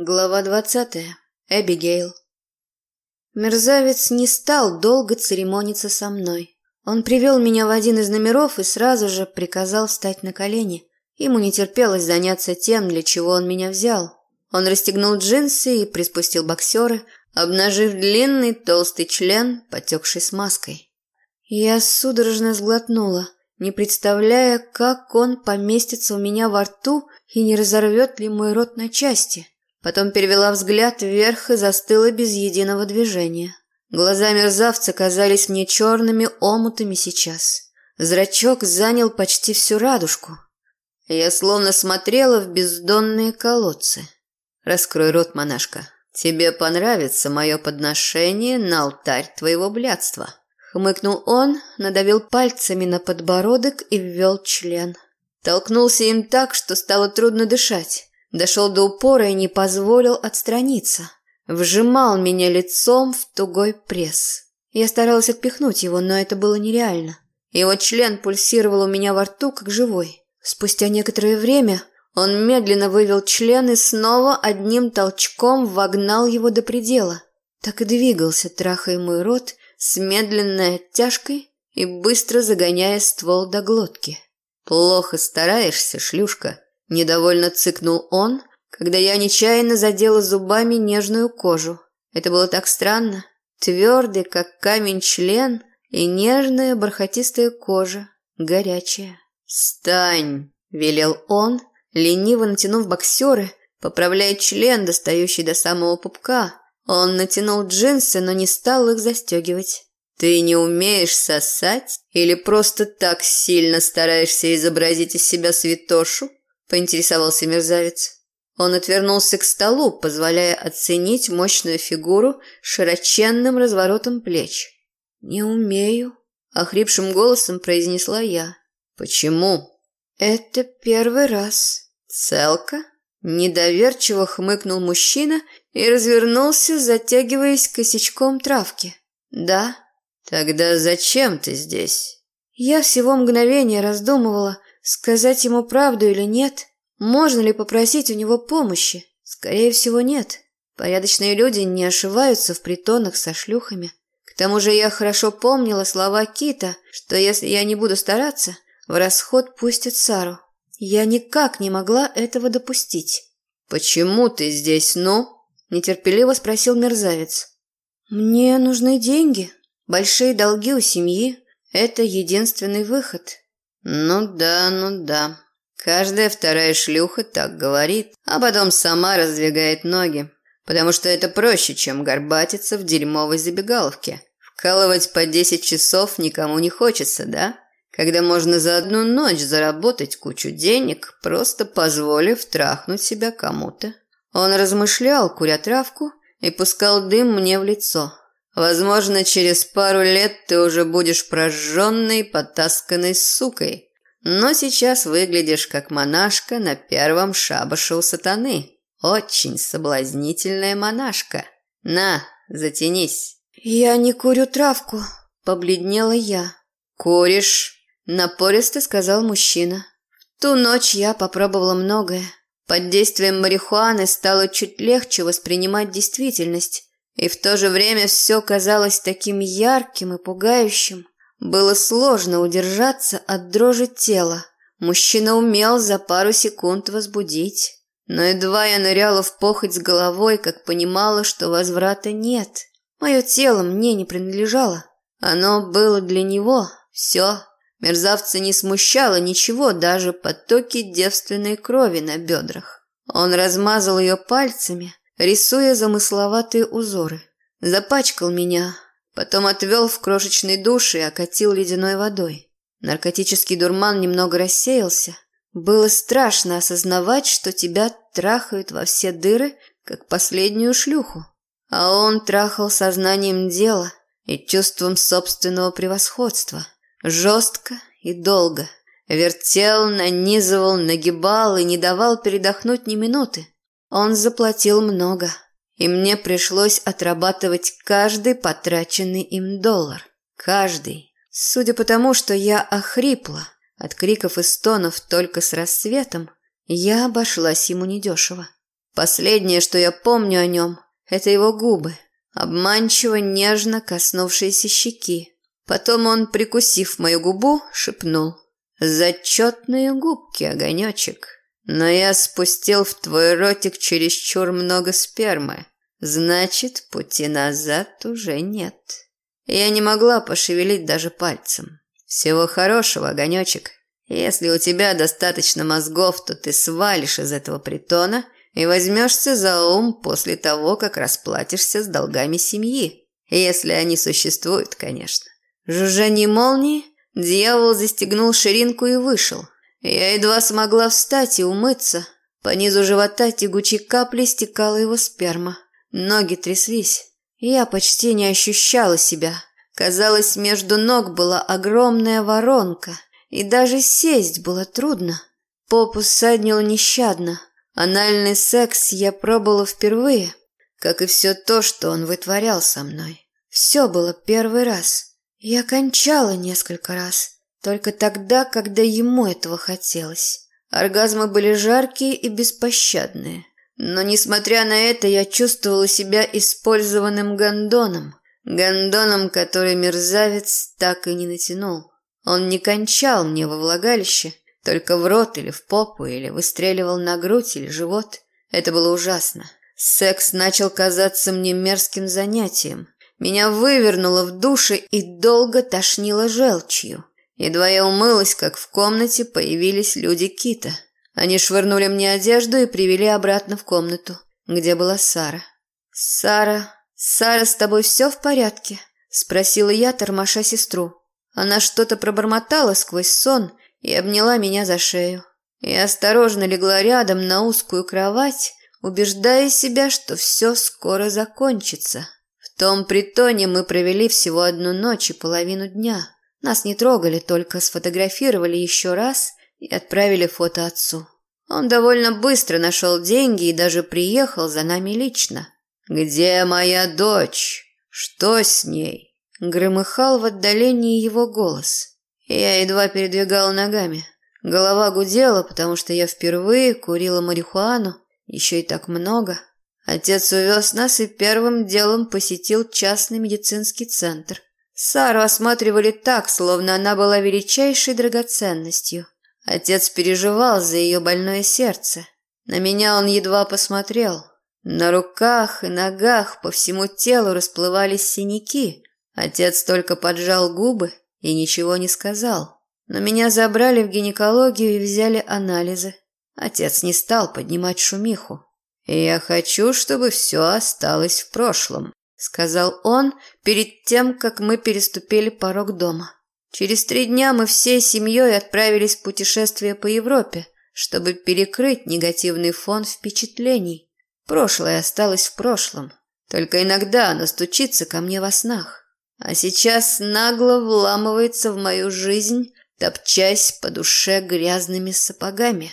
Глава двадцатая. Эбигейл. Мерзавец не стал долго церемониться со мной. Он привел меня в один из номеров и сразу же приказал встать на колени. Ему не терпелось заняться тем, для чего он меня взял. Он расстегнул джинсы и приспустил боксеры, обнажив длинный толстый член, потекший смазкой. Я судорожно сглотнула, не представляя, как он поместится у меня во рту и не разорвет ли мой рот на части. Потом перевела взгляд вверх и застыла без единого движения. Глаза мерзавца казались мне черными омутами сейчас. Зрачок занял почти всю радужку. Я словно смотрела в бездонные колодцы. «Раскрой рот, монашка. Тебе понравится мое подношение на алтарь твоего блядства». Хмыкнул он, надавил пальцами на подбородок и ввел член. Толкнулся им так, что стало трудно дышать. Дошел до упора и не позволил отстраниться. Вжимал меня лицом в тугой пресс. Я старалась отпихнуть его, но это было нереально. Его член пульсировал у меня во рту, как живой. Спустя некоторое время он медленно вывел член и снова одним толчком вогнал его до предела. Так и двигался, трахая мой рот с медленной оттяжкой и быстро загоняя ствол до глотки. «Плохо стараешься, шлюшка», Недовольно цыкнул он, когда я нечаянно задела зубами нежную кожу. Это было так странно. Твердый, как камень член, и нежная бархатистая кожа, горячая. «Встань!» – велел он, лениво натянув боксеры, поправляя член, достающий до самого пупка. Он натянул джинсы, но не стал их застегивать. «Ты не умеешь сосать или просто так сильно стараешься изобразить из себя святошу?» Поинтересовался мерзавец. Он отвернулся к столу, позволяя оценить мощную фигуру широченным разворотом плеч. «Не умею», – охрипшим голосом произнесла я. «Почему?» «Это первый раз». «Целка?» Недоверчиво хмыкнул мужчина и развернулся, затягиваясь косячком травки. «Да». «Тогда зачем ты здесь?» Я всего мгновение раздумывала, Сказать ему правду или нет? Можно ли попросить у него помощи? Скорее всего, нет. Порядочные люди не ошиваются в притонах со шлюхами. К тому же я хорошо помнила слова Кита, что если я не буду стараться, в расход пустят Сару. Я никак не могла этого допустить. «Почему ты здесь, ну?» – нетерпеливо спросил мерзавец. «Мне нужны деньги. Большие долги у семьи. Это единственный выход. Ну да, ну да. Каждая вторая шлюха так говорит, а потом сама раздвигает ноги. Потому что это проще, чем горбатиться в дерьмовой забегаловке. Вкалывать по 10 часов никому не хочется, да? Когда можно за одну ночь заработать кучу денег, просто позволив трахнуть себя кому-то. Он размышлял, куря травку, и пускал дым мне в лицо. Возможно, через пару лет ты уже будешь прожженной, потасканной сукой. Но сейчас выглядишь как монашка на первом шабаше у сатаны. Очень соблазнительная монашка. На, затянись. Я не курю травку, побледнела я. Куришь? Напористо сказал мужчина. В ту ночь я попробовала многое. Под действием марихуаны стало чуть легче воспринимать действительность. И в то же время все казалось таким ярким и пугающим. Было сложно удержаться от дрожи тела. Мужчина умел за пару секунд возбудить. Но едва я ныряла в похоть с головой, как понимала, что возврата нет. Мое тело мне не принадлежало. Оно было для него. Все. Мерзавца не смущало ничего, даже потоки девственной крови на бедрах. Он размазал ее пальцами, рисуя замысловатые узоры. Запачкал меня, потом отвел в крошечный душ и окатил ледяной водой. Наркотический дурман немного рассеялся. Было страшно осознавать, что тебя трахают во все дыры, как последнюю шлюху. А он трахал сознанием дела и чувством собственного превосходства. Жестко и долго. Вертел, нанизывал, нагибал и не давал передохнуть ни минуты. Он заплатил много, и мне пришлось отрабатывать каждый потраченный им доллар. Каждый. Судя по тому, что я охрипла от криков и стонов только с рассветом, я обошлась ему недешево. Последнее, что я помню о нем, это его губы, обманчиво нежно коснувшиеся щеки. Потом он, прикусив мою губу, шепнул. «Зачетные губки, огонечек. Но я спустил в твой ротик чересчур много спермы. Значит, пути назад уже нет». Я не могла пошевелить даже пальцем. «Всего хорошего, огонечек. Если у тебя достаточно мозгов, то ты свалишь из этого притона и возьмешься за ум после того, как расплатишься с долгами семьи. Если они существуют, конечно. Жужжание молнии, дьявол застегнул ширинку и вышел. Я едва смогла встать и умыться. По низу живота тягучей капли стекала его сперма. Ноги тряслись. Я почти не ощущала себя. Казалось, между ног была огромная воронка, и даже сесть было трудно. Попу ссаднило нещадно. Анальный секс я пробовала впервые, как и все то, что он вытворял со мной. Все было первый раз. Я кончала несколько раз, только тогда, когда ему этого хотелось. Оргазмы были жаркие и беспощадные. Но, несмотря на это, я чувствовала себя использованным гондоном. Гондоном, который мерзавец так и не натянул. Он не кончал мне во влагалище, только в рот или в попу, или выстреливал на грудь или живот. Это было ужасно. Секс начал казаться мне мерзким занятием. Меня вывернуло в душе и долго тошнило желчью. Едва я умылась, как в комнате появились люди Кита. Они швырнули мне одежду и привели обратно в комнату, где была Сара. «Сара, Сара, с тобой все в порядке?» – спросила я, тормоша сестру. Она что-то пробормотала сквозь сон и обняла меня за шею. Я осторожно легла рядом на узкую кровать, убеждая себя, что все скоро закончится. В том притоне мы провели всего одну ночь и половину дня. Нас не трогали, только сфотографировали еще раз и отправили фото отцу. Он довольно быстро нашел деньги и даже приехал за нами лично. «Где моя дочь? Что с ней?» Громыхал в отдалении его голос. Я едва передвигал ногами. Голова гудела, потому что я впервые курила марихуану, еще и так много. Отец увез нас и первым делом посетил частный медицинский центр. Сару осматривали так, словно она была величайшей драгоценностью. Отец переживал за ее больное сердце. На меня он едва посмотрел. На руках и ногах по всему телу расплывались синяки. Отец только поджал губы и ничего не сказал. Но меня забрали в гинекологию и взяли анализы. Отец не стал поднимать шумиху. «Я хочу, чтобы все осталось в прошлом», — сказал он перед тем, как мы переступили порог дома. Через три дня мы всей семьей отправились в путешествие по Европе, чтобы перекрыть негативный фон впечатлений. Прошлое осталось в прошлом. Только иногда оно стучится ко мне во снах. А сейчас нагло вламывается в мою жизнь, топчась по душе грязными сапогами.